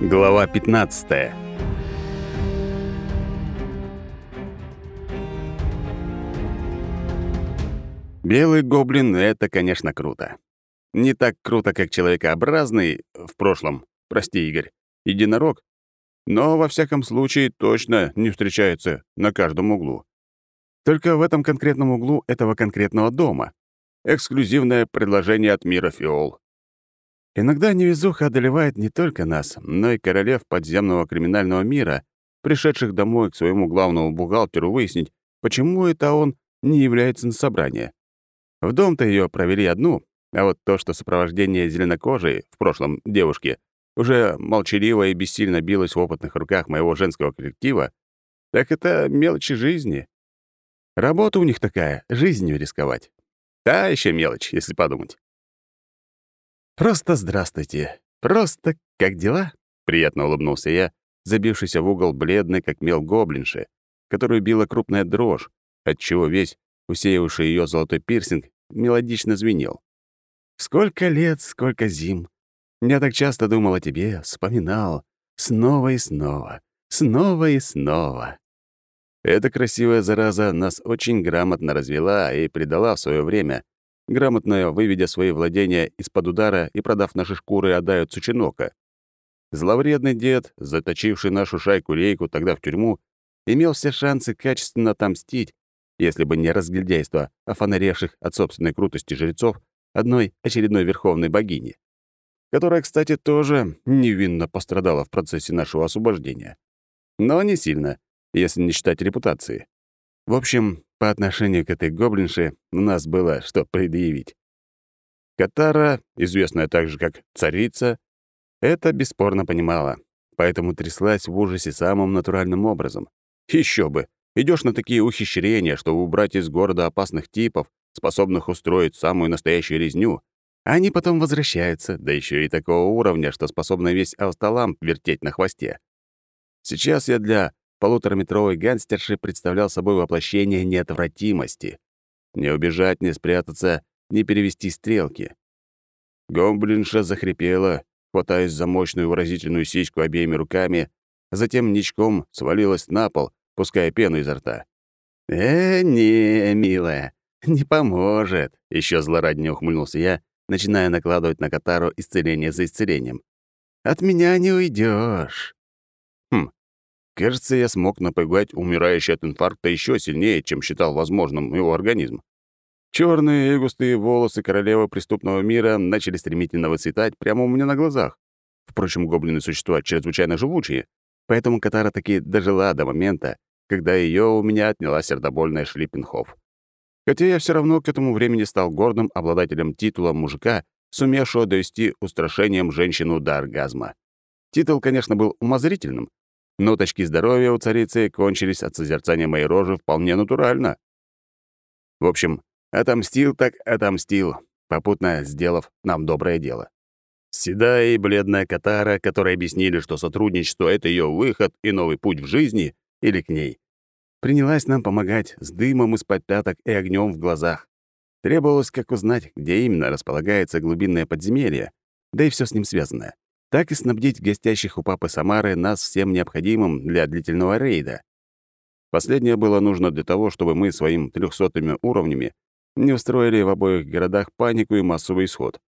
Глава 15. Белый гоблин — это, конечно, круто. Не так круто, как человекообразный в прошлом, прости, Игорь, единорог, но, во всяком случае, точно не встречается на каждом углу. Только в этом конкретном углу этого конкретного дома. Эксклюзивное предложение от мира Фиол. Иногда невезуха одолевает не только нас, но и королев подземного криминального мира, пришедших домой к своему главному бухгалтеру выяснить, почему это он не является на собрание. В дом-то ее провели одну, а вот то, что сопровождение зеленокожей, в прошлом девушки, уже молчаливо и бессильно билось в опытных руках моего женского коллектива, так это мелочи жизни. Работа у них такая — жизнью рисковать. Та еще мелочь, если подумать. «Просто здравствуйте. Просто как дела?» — приятно улыбнулся я, забившийся в угол бледный, как мел гоблинши, которую била крупная дрожь, отчего весь усеявший ее золотой пирсинг мелодично звенел. «Сколько лет, сколько зим. Я так часто думал о тебе, вспоминал. Снова и снова, снова и снова». Эта красивая зараза нас очень грамотно развела и предала в свое время, грамотно выведя свои владения из-под удара и продав наши шкуры Адаю Цучинока. Зловредный дед, заточивший нашу шайку-рейку тогда в тюрьму, имел все шансы качественно отомстить, если бы не разгильдяйство офонаревших от собственной крутости жрецов одной очередной верховной богини, которая, кстати, тоже невинно пострадала в процессе нашего освобождения. Но не сильно, если не считать репутации. В общем, по отношению к этой гоблинше у нас было что предъявить. Катара, известная также как царица, это бесспорно понимала, поэтому тряслась в ужасе самым натуральным образом. Еще бы! Идешь на такие ухищрения, чтобы убрать из города опасных типов, способных устроить самую настоящую резню, а они потом возвращаются, да еще и такого уровня, что способны весь Асталамп вертеть на хвосте. Сейчас я для полутораметровой гангстерши представлял собой воплощение неотвратимости. Не убежать, не спрятаться, не перевести стрелки. Гомблинша захрипела, хватаясь за мощную выразительную сиську обеими руками, затем ничком свалилась на пол, пуская пену изо рта. «Э, не, милая, не поможет», — еще злораднее ухмыльнулся я, начиная накладывать на Катару исцеление за исцелением. «От меня не уйдешь. Кажется, я смог напугать умирающий от инфаркта еще сильнее, чем считал возможным его организм. Черные и густые волосы королевы преступного мира начали стремительно выцветать прямо у меня на глазах. Впрочем, гоблины существа чрезвычайно живучие, поэтому Катара таки дожила до момента, когда ее у меня отняла сердобольная Шлиппенхоф. Хотя я все равно к этому времени стал гордым обладателем титула мужика, сумевшего довести устрашением женщину до оргазма. Титул, конечно, был умозрительным, но точки здоровья у царицы кончились от созерцания моей рожи вполне натурально. В общем, отомстил так отомстил, попутно сделав нам доброе дело. Седая и бледная Катара, которые объяснили, что сотрудничество — это ее выход и новый путь в жизни, или к ней, принялась нам помогать с дымом из-под пяток и огнем в глазах. Требовалось как узнать, где именно располагается глубинное подземелье, да и все с ним связанное так и снабдить гостящих у папы Самары нас всем необходимым для длительного рейда. Последнее было нужно для того, чтобы мы своим трехсотыми уровнями не устроили в обоих городах панику и массовый исход.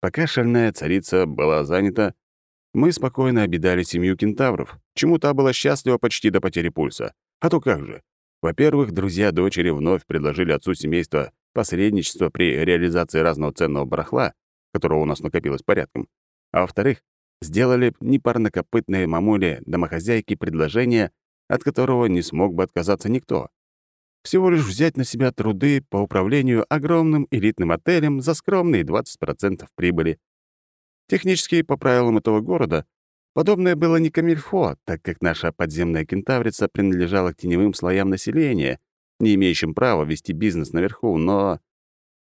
Пока шальная царица была занята, мы спокойно обидали семью кентавров, чему та была счастлива почти до потери пульса. А то как же? Во-первых, друзья дочери вновь предложили отцу семейства посредничество при реализации разного ценного барахла, которого у нас накопилось порядком. А во-вторых, сделали непарнокопытные мамуле-домохозяйки предложение, от которого не смог бы отказаться никто. Всего лишь взять на себя труды по управлению огромным элитным отелем за скромные 20% прибыли. Технически, по правилам этого города, подобное было не камильфо, так как наша подземная кентаврица принадлежала к теневым слоям населения, не имеющим права вести бизнес наверху, но...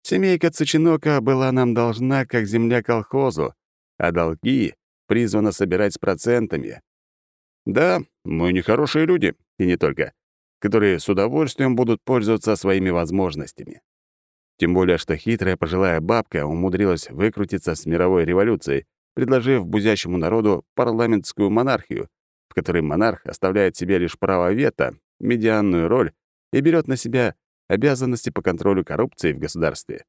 Семейка Цучинока была нам должна, как земля колхозу, а долги призвано собирать с процентами. Да, мы нехорошие люди, и не только, которые с удовольствием будут пользоваться своими возможностями. Тем более, что хитрая пожилая бабка умудрилась выкрутиться с мировой революцией, предложив бузящему народу парламентскую монархию, в которой монарх оставляет себе лишь право вето, медианную роль и берет на себя обязанности по контролю коррупции в государстве.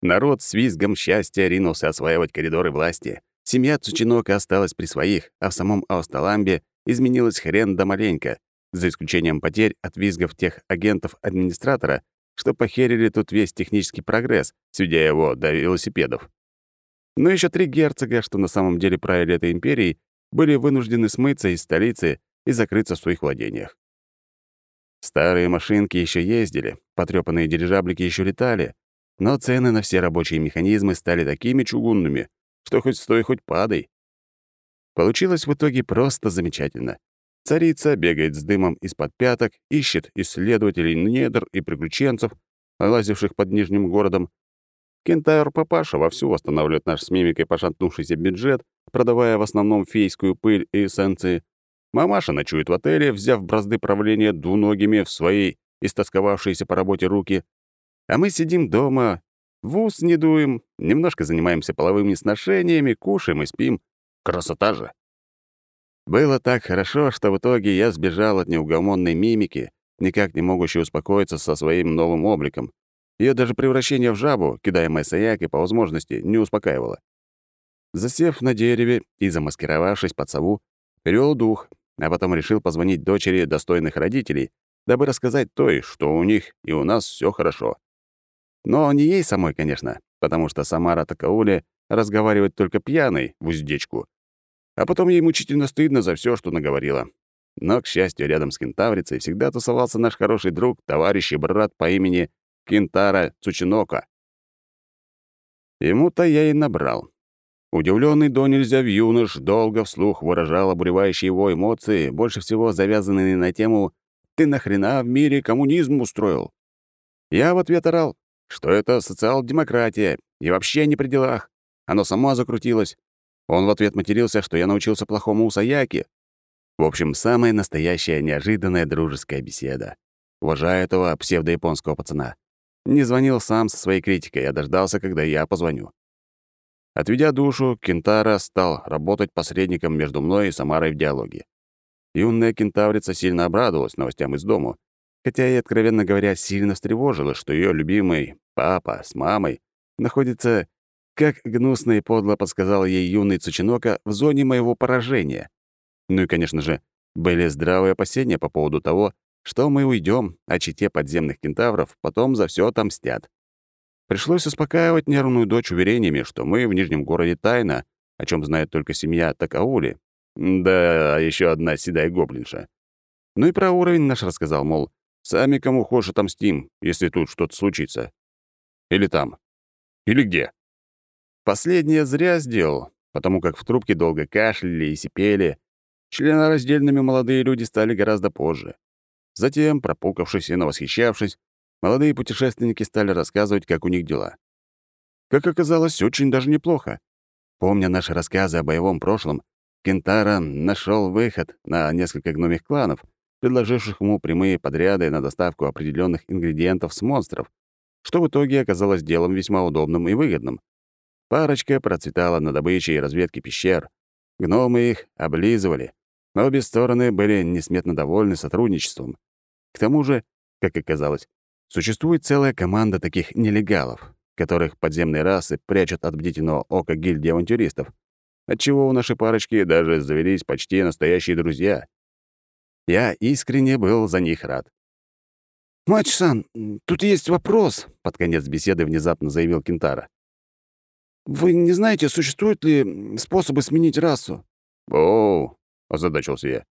Народ с визгом счастья ринулся осваивать коридоры власти. Семья Цучинока осталась при своих, а в самом Аусталамбе изменилась хрен да маленько, за исключением потерь от визгов тех агентов-администратора, что похерили тут весь технический прогресс, сведя его до велосипедов. Но еще три герцога, что на самом деле правили этой империей, были вынуждены смыться из столицы и закрыться в своих владениях. Старые машинки еще ездили, потрёпанные дирижаблики еще летали, но цены на все рабочие механизмы стали такими чугунными, что хоть стой, хоть падай. Получилось в итоге просто замечательно. Царица бегает с дымом из-под пяток, ищет исследователей недр и приключенцев, лазивших под Нижним городом. Кентавр-папаша вовсю восстанавливает наш с мимикой пошатнувшийся бюджет, продавая в основном фейскую пыль и эссенции. Мамаша ночует в отеле, взяв бразды правления двуногими в свои истосковавшиеся по работе руки. А мы сидим дома, в ус не дуем, немножко занимаемся половыми сношениями, кушаем и спим. Красота же! Было так хорошо, что в итоге я сбежал от неугомонной мимики, никак не могущей успокоиться со своим новым обликом. Ее даже превращение в жабу, кидаемое Саякой по возможности, не успокаивало. Засев на дереве и замаскировавшись под сову, перевел дух, а потом решил позвонить дочери достойных родителей, дабы рассказать той, что у них и у нас все хорошо. Но не ей самой, конечно, потому что Самара Такаули разговаривает только пьяной в уздечку, а потом ей мучительно стыдно за все, что наговорила. Но, к счастью, рядом с кентаврицей всегда тусовался наш хороший друг, товарищ и брат по имени Кентара Цучинока. Ему-то я и набрал. Удивленный до нельзя юнош долго вслух выражал обуревающие его эмоции, больше всего завязанные на тему «Ты нахрена в мире коммунизм устроил?» Я в ответ орал, что это социал-демократия и вообще не при делах. Оно само закрутилось. Он в ответ матерился, что я научился плохому у Саяки. В общем, самая настоящая неожиданная дружеская беседа. Уважаю этого псевдояпонского пацана. Не звонил сам со своей критикой, а дождался, когда я позвоню. Отведя душу, Кентара стал работать посредником между мной и Самарой в диалоге. Юная кентаврица сильно обрадовалась новостям из дому, хотя и, откровенно говоря, сильно встревожила, что ее любимый папа с мамой находится как гнусно и подло подсказал ей юный Цучинока в зоне моего поражения. Ну и, конечно же, были здравые опасения по поводу того, что мы уйдем, а чите подземных кентавров потом за все отомстят. Пришлось успокаивать нервную дочь уверениями, что мы в Нижнем городе тайна, о чем знает только семья Такаули. Да, еще одна седая гоблинша. Ну и про уровень наш рассказал, мол, сами кому хочешь отомстим, если тут что-то случится. Или там. Или где. Последнее зря сделал, потому как в трубке долго кашляли и сипели. Членораздельными молодые люди стали гораздо позже. Затем, пропукавшись и навосхищавшись, молодые путешественники стали рассказывать, как у них дела. Как оказалось, очень даже неплохо. Помня наши рассказы о боевом прошлом, Кентара нашел выход на несколько гномих кланов, предложивших ему прямые подряды на доставку определенных ингредиентов с монстров, что в итоге оказалось делом весьма удобным и выгодным. Парочка процветала на добыче и разведке пещер. Гномы их облизывали. Но обе стороны были несметно довольны сотрудничеством. К тому же, как оказалось, существует целая команда таких нелегалов, которых подземные расы прячут от бдительного ока гильдии авантюристов, отчего у нашей парочки даже завелись почти настоящие друзья. Я искренне был за них рад. «Мач-сан, тут есть вопрос», — под конец беседы внезапно заявил Кентара. «Вы не знаете, существуют ли способы сменить расу?» «Оу», — озадачился я.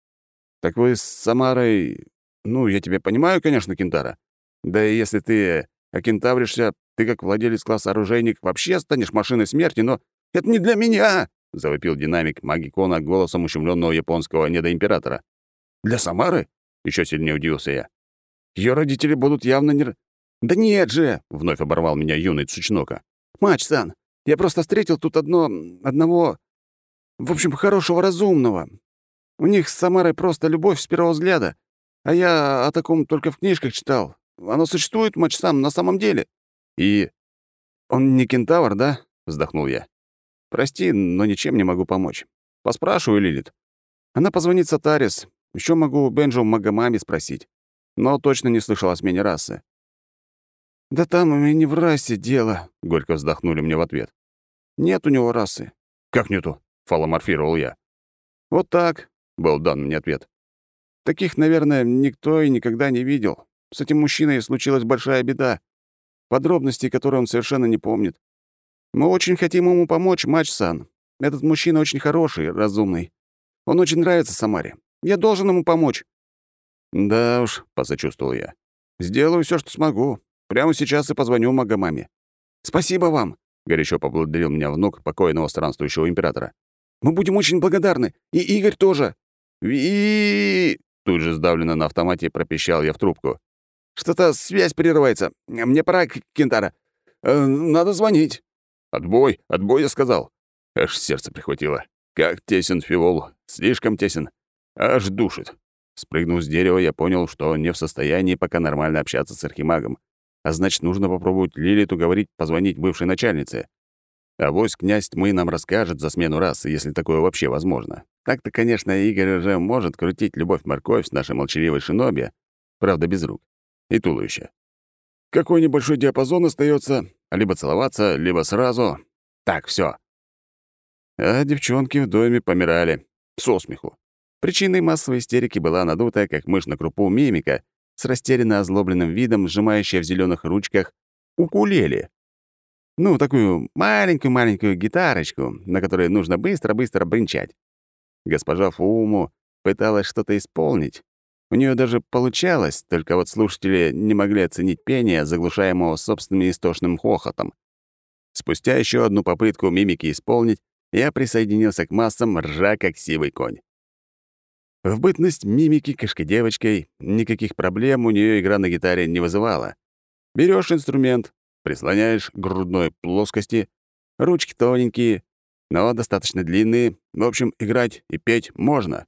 «Так вы с Самарой... Ну, я тебя понимаю, конечно, Кентара. Да и если ты окентавришься, ты как владелец класса оружейник вообще станешь машиной смерти, но это не для меня!» — завопил динамик магикона голосом ущемленного японского недоимператора. «Для Самары?» — еще сильнее удивился я. Ее родители будут явно не...» «Да нет же!» — вновь оборвал меня юный Цучнока. «Мач-сан, я просто встретил тут одно... одного... В общем, хорошего разумного. У них с Самарой просто любовь с первого взгляда. А я о таком только в книжках читал. Оно существует, Мач-сан, на самом деле. И... Он не кентавр, да? Вздохнул я. Прости, но ничем не могу помочь. Поспрашиваю Лилит. Она позвонит Сатарис. Еще могу у Бенджо Магомами спросить. Но точно не слышал о смене расы. «Да там у меня не в расе дело», — горько вздохнули мне в ответ. «Нет у него расы». «Как нету?» — фаломорфировал я. «Вот так», — был дан мне ответ. «Таких, наверное, никто и никогда не видел. С этим мужчиной случилась большая беда. Подробности, которые он совершенно не помнит. Мы очень хотим ему помочь, Мач-сан. Этот мужчина очень хороший, разумный. Он очень нравится Самаре. Я должен ему помочь». «Да уж», — посочувствовал я. «Сделаю все, что смогу. Прямо сейчас и позвоню Магомаме». «Спасибо вам», — горячо поблагодарил меня внук покойного странствующего императора. «Мы будем очень благодарны. И Игорь тоже». ви Тут же сдавленно на автомате пропищал я в трубку. «Что-то связь прерывается. Мне пора, Кентара. Э, надо звонить». «Отбой, отбой», я сказал. Аж сердце прихватило. Как тесен фивол, слишком тесен. Аж душит. Спрыгнув с дерева, я понял, что не в состоянии пока нормально общаться с архимагом. А значит, нужно попробовать Лилит уговорить позвонить бывшей начальнице. А вось князь тьмы нам расскажет за смену расы, если такое вообще возможно. Так-то, конечно, Игорь уже может крутить любовь-морковь с нашей молчаливой шиноби, правда, без рук и туловища. Какой небольшой диапазон остается, либо целоваться, либо сразу. Так, все. А девчонки в доме помирали. Со смеху. Причиной массовой истерики была надутая, как мышь на крупу, мимика, с растерянно озлобленным видом, сжимающая в зеленых ручках укулеле. Ну, такую маленькую-маленькую гитарочку, на которой нужно быстро-быстро бренчать. Госпожа Фуму пыталась что-то исполнить. У нее даже получалось, только вот слушатели не могли оценить пение, заглушаемого собственным истошным хохотом. Спустя еще одну попытку мимики исполнить, я присоединился к массам, ржа как сивый конь. В бытность мимики кошкой-девочкой никаких проблем у нее игра на гитаре не вызывала. Берешь инструмент, прислоняешь к грудной плоскости, ручки тоненькие, но достаточно длинные, в общем, играть и петь можно.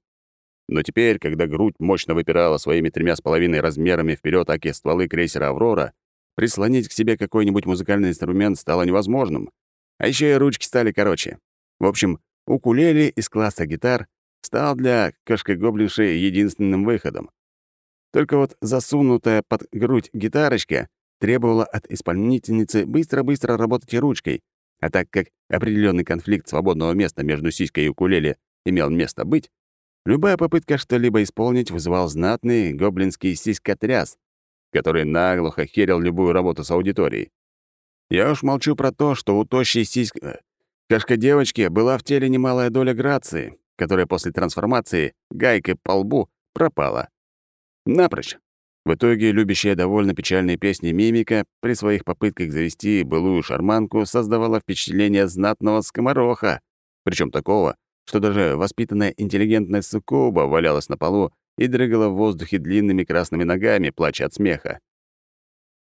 Но теперь, когда грудь мощно выпирала своими тремя с половиной размерами вперед аки стволы крейсера «Аврора», прислонить к себе какой-нибудь музыкальный инструмент стало невозможным. А еще и ручки стали короче. В общем, укулеле из класса гитар стал для кошкой-гоблинши единственным выходом. Только вот засунутая под грудь гитарочка требовала от исполнительницы быстро-быстро работать ручкой, а так как определенный конфликт свободного места между сиськой и укулеле имел место быть, любая попытка что-либо исполнить вызывал знатный гоблинский сиськотряс, который наглухо херил любую работу с аудиторией. Я уж молчу про то, что у тощей сиськ... Кошка девочки была в теле немалая доля грации, которая после трансформации гайкой по лбу пропала. Напрочь. В итоге любящая довольно печальные песни мимика при своих попытках завести былую шарманку создавала впечатление знатного скомороха, причем такого, что даже воспитанная интеллигентная суккуба валялась на полу и дрыгала в воздухе длинными красными ногами, плача от смеха.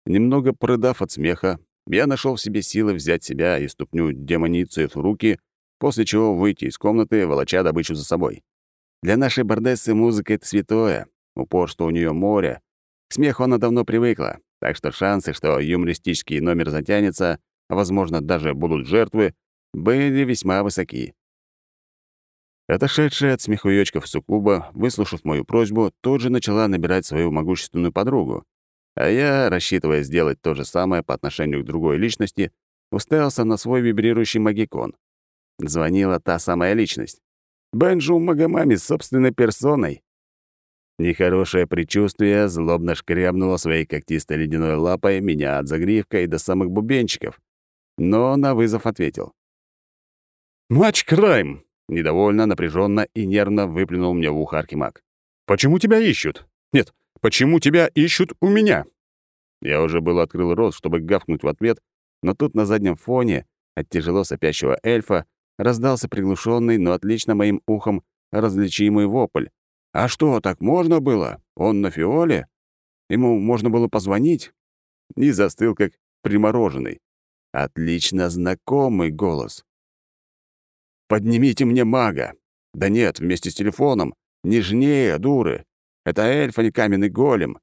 Немного прыдав от смеха, я нашел в себе силы взять себя и ступню демоницы в руки, после чего выйти из комнаты, волоча добычу за собой. Для нашей бардессы музыка — это святое, упорство у нее море. К смеху она давно привыкла, так что шансы, что юмористический номер затянется, а, возможно, даже будут жертвы, были весьма высоки. Отошедшая от смехуёчков Сукуба, выслушав мою просьбу, тут же начала набирать свою могущественную подругу, а я, рассчитывая сделать то же самое по отношению к другой личности, уставился на свой вибрирующий магикон. Звонила та самая личность. Бенджу Магомами с собственной персоной. Нехорошее предчувствие злобно шкрябнуло своей когтистой ледяной лапой меня от загривка и до самых бубенчиков. Но на вызов ответил. «Матч Крайм!» — недовольно, напряженно и нервно выплюнул мне в ухо Аркимаг. «Почему тебя ищут? Нет, Почему тебя ищут у меня?» Я уже был открыл рот, чтобы гавкнуть в ответ, но тут на заднем фоне от тяжело сопящего эльфа раздался приглушенный, но отлично моим ухом различимый вопль. «А что, так можно было? Он на фиоле? Ему можно было позвонить?» И застыл, как примороженный. Отлично знакомый голос. «Поднимите мне мага!» «Да нет, вместе с телефоном. Нежнее, дуры. Это эльф, а не каменный голем.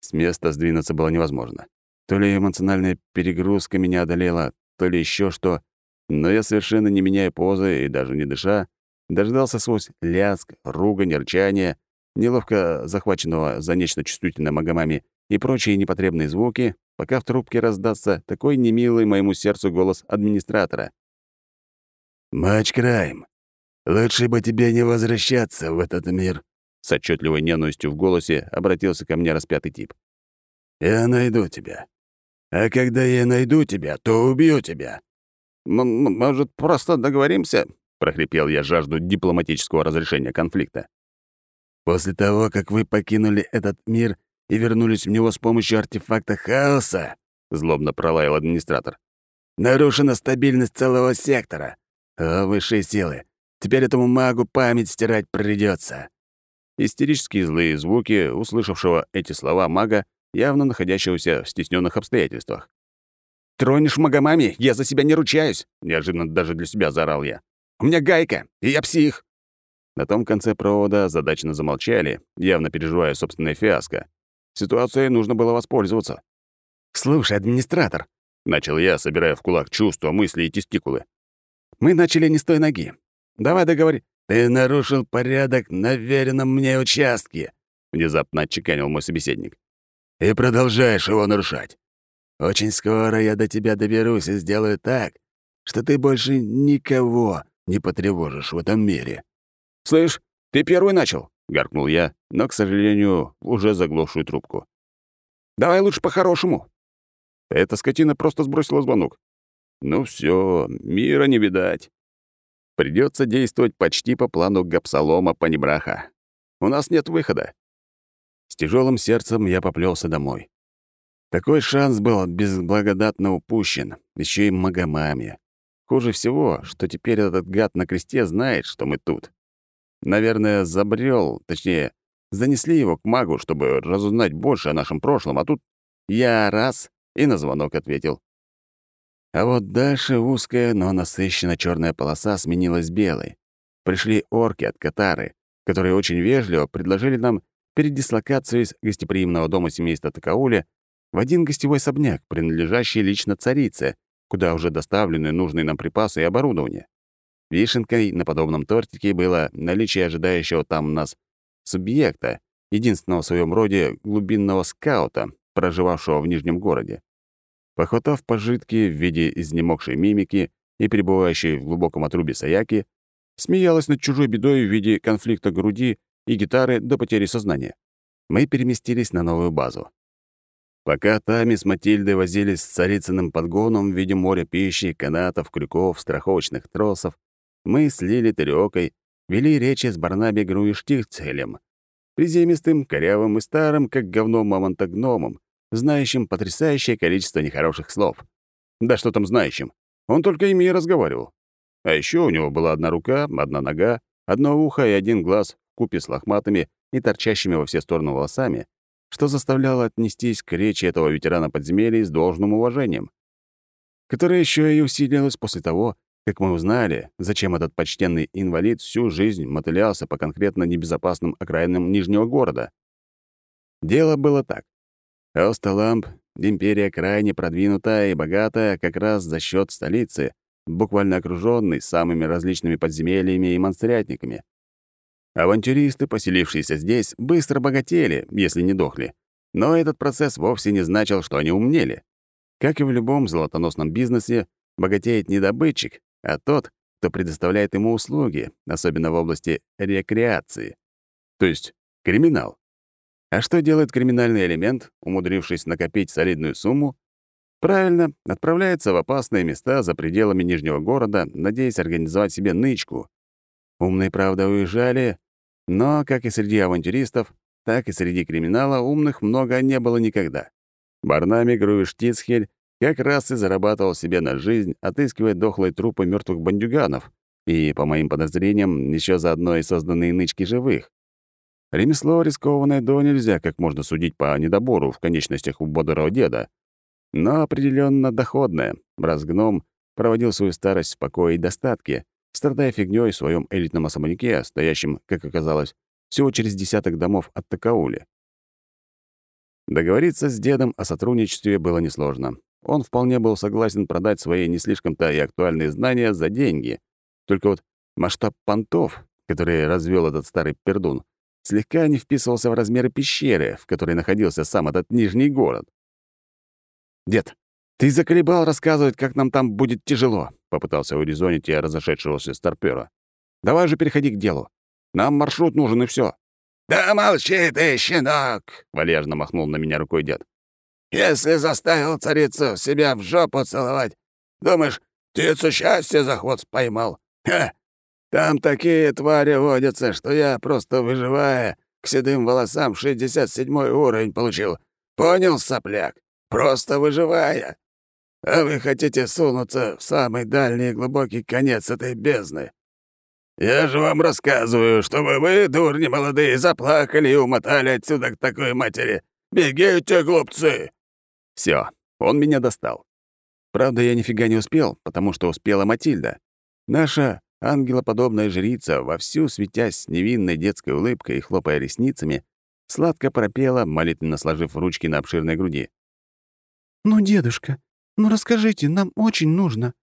С места сдвинуться было невозможно. То ли эмоциональная перегрузка меня одолела, то ли еще что. Но я, совершенно не меняя позы и даже не дыша, дождался сквозь ляск, ругань, рычание, неловко захваченного за нечто чувствительное Магомами и прочие непотребные звуки, пока в трубке раздастся такой немилый моему сердцу голос администратора. «Матч Крайм, лучше бы тебе не возвращаться в этот мир», с отчетливой ненавистью в голосе обратился ко мне распятый тип. «Я найду тебя. А когда я найду тебя, то убью тебя». «Может, просто договоримся?» — прохрипел я жажду дипломатического разрешения конфликта. «После того, как вы покинули этот мир и вернулись в него с помощью артефакта хаоса», — злобно пролаял администратор, «нарушена стабильность целого сектора. О, высшие силы, теперь этому магу память стирать придется. Истерические злые звуки, услышавшего эти слова мага, явно находящегося в стесненных обстоятельствах. «Тронешь Магомами, я за себя не ручаюсь!» — неожиданно даже для себя заорал я. «У меня гайка, и я псих!» На том конце провода задачно замолчали, явно переживая собственное фиаско. Ситуацией нужно было воспользоваться. «Слушай, администратор», — начал я, собирая в кулак чувства, мысли и тестикулы. «Мы начали не с той ноги. Давай договори...» «Ты нарушил порядок на веренном мне участке», — внезапно отчеканил мой собеседник. «И продолжаешь его нарушать. Очень скоро я до тебя доберусь и сделаю так, что ты больше никого не потревожишь в этом мире». «Слышь, ты первый начал», — гаркнул я, но, к сожалению, уже заглохшую трубку. «Давай лучше по-хорошему». Эта скотина просто сбросила звонок. «Ну все, мира не видать». Придется действовать почти по плану Гапсалома Панибраха. У нас нет выхода. С тяжелым сердцем я поплелся домой. Такой шанс был безблагодатно упущен, еще и Магомаме. Хуже всего, что теперь этот гад на кресте знает, что мы тут. Наверное, забрел, точнее, занесли его к магу, чтобы разузнать больше о нашем прошлом, а тут я раз и на звонок ответил. А вот дальше узкая, но насыщенно черная полоса сменилась белой. Пришли орки от Катары, которые очень вежливо предложили нам передислокацию из гостеприимного дома семейства Такауля в один гостевой особняк, принадлежащий лично царице, куда уже доставлены нужные нам припасы и оборудование. Вишенкой на подобном тортике было наличие ожидающего там нас субъекта, единственного в своем роде глубинного скаута, проживавшего в Нижнем городе. Похватав пожитки в виде изнемогшей мимики и пребывающей в глубоком отрубе Саяки, смеялась над чужой бедой в виде конфликта груди и гитары до потери сознания. Мы переместились на новую базу. Пока Тами с Матильдой возились с царицыным подгоном в виде моря пищи, канатов, крюков, страховочных тросов, мы с Лили Терёкой вели речи с Барнаби Груиштихцелем, приземистым, корявым и старым, как говно мамонта-гномом, знающим потрясающее количество нехороших слов. Да что там знающим? Он только ими и разговаривал. А еще у него была одна рука, одна нога, одно ухо и один глаз купе с лохматыми и торчащими во все стороны волосами, что заставляло отнестись к речи этого ветерана подземелий с должным уважением, которое еще и усилилось после того, как мы узнали, зачем этот почтенный инвалид всю жизнь мотылялся по конкретно небезопасным окраинам Нижнего города. Дело было так. Осталамп — империя крайне продвинутая и богатая как раз за счет столицы, буквально окружённой самыми различными подземельями и монстрятниками. Авантюристы, поселившиеся здесь, быстро богатели, если не дохли. Но этот процесс вовсе не значил, что они умнели. Как и в любом золотоносном бизнесе, богатеет не добытчик, а тот, кто предоставляет ему услуги, особенно в области рекреации. То есть криминал. А что делает криминальный элемент, умудрившись накопить солидную сумму? Правильно, отправляется в опасные места за пределами Нижнего города, надеясь организовать себе нычку. Умные, правда, уезжали, но, как и среди авантюристов, так и среди криминала умных много не было никогда. Барнами Груиштицхель как раз и зарабатывал себе на жизнь, отыскивая дохлые трупы мертвых бандюганов и, по моим подозрениям, еще заодно и созданные нычки живых. Ремесло рискованное до нельзя, как можно судить по недобору в конечностях у бодрого деда. Но определенно доходное, раз гном проводил свою старость в покое и достатке, страдая фигнёй в своем элитном особняке, стоящем, как оказалось, всего через десяток домов от Такаули. Договориться с дедом о сотрудничестве было несложно. он вполне был согласен продать свои не слишком-то и актуальные знания за деньги. Только вот масштаб понтов, которые развел этот старый пердун, слегка не вписывался в размеры пещеры, в которой находился сам этот Нижний город. «Дед, ты заколебал рассказывать, как нам там будет тяжело», — попытался урезонить я разошедшегося старпёра. «Давай же переходи к делу. Нам маршрут нужен, и все. «Да молчи ты, щенок!» — валежно махнул на меня рукой дед. «Если заставил царицу себя в жопу целовать, думаешь, птицу счастья за хвост поймал? Ха! Там такие твари водятся, что я, просто выживая, к седым волосам 67-й уровень получил. Понял, сопляк? Просто выживая. А вы хотите сунуться в самый дальний и глубокий конец этой бездны. Я же вам рассказываю, чтобы вы, дурни молодые, заплакали и умотали отсюда к такой матери. Бегите, глупцы!» Все, он меня достал. Правда, я нифига не успел, потому что успела Матильда. Наша ангелоподобная жрица, вовсю светясь невинной детской улыбкой и хлопая ресницами, сладко пропела, молитвенно сложив ручки на обширной груди. «Ну, дедушка, ну расскажите, нам очень нужно.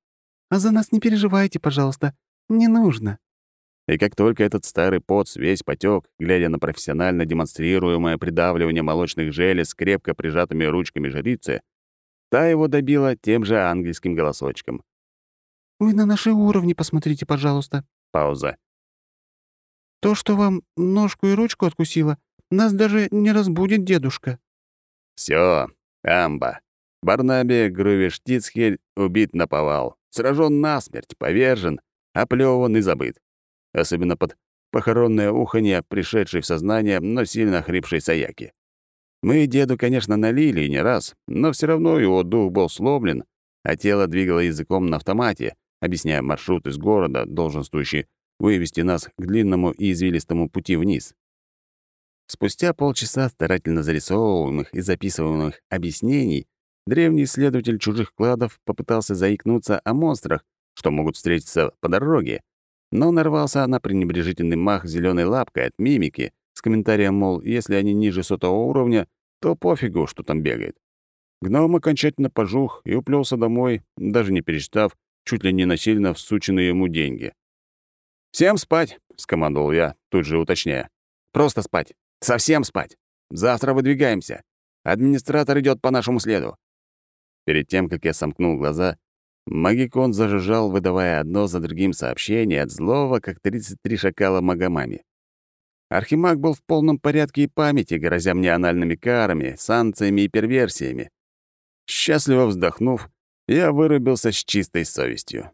А за нас не переживайте, пожалуйста. Не нужно». И как только этот старый поц весь потек, глядя на профессионально демонстрируемое придавливание молочных желез крепко прижатыми ручками жрицы, та его добила тем же ангельским голосочком. «Вы на наши уровни посмотрите, пожалуйста». Пауза. «То, что вам ножку и ручку откусило, нас даже не разбудит дедушка». Все, амба. Барнаби Грувештицхель убит на повал, сражен насмерть, повержен, оплеван и забыт особенно под похоронное уханье, пришедшей в сознание, но сильно хрипшей Саяки. Мы деду, конечно, налили и не раз, но все равно его дух был сломлен, а тело двигало языком на автомате, объясняя маршрут из города, долженствующий вывести нас к длинному и извилистому пути вниз. Спустя полчаса старательно зарисовываемых и записываемых объяснений древний исследователь чужих кладов попытался заикнуться о монстрах, что могут встретиться по дороге, но нарвался на пренебрежительный мах зеленой лапкой от мимики с комментарием, мол, если они ниже сотого уровня, то пофигу, что там бегает. Гном окончательно пожух и уплелся домой, даже не пересчитав, чуть ли не насильно всученные ему деньги. «Всем спать!» — скомандовал я, тут же уточняя. «Просто спать. Совсем спать. Завтра выдвигаемся. Администратор идет по нашему следу». Перед тем, как я сомкнул глаза, Магикон зажужжал, выдавая одно за другим сообщение от злого, как 33 шакала Магомами. Архимаг был в полном порядке и памяти, грозя мне анальными карами, санкциями и перверсиями. Счастливо вздохнув, я вырубился с чистой совестью.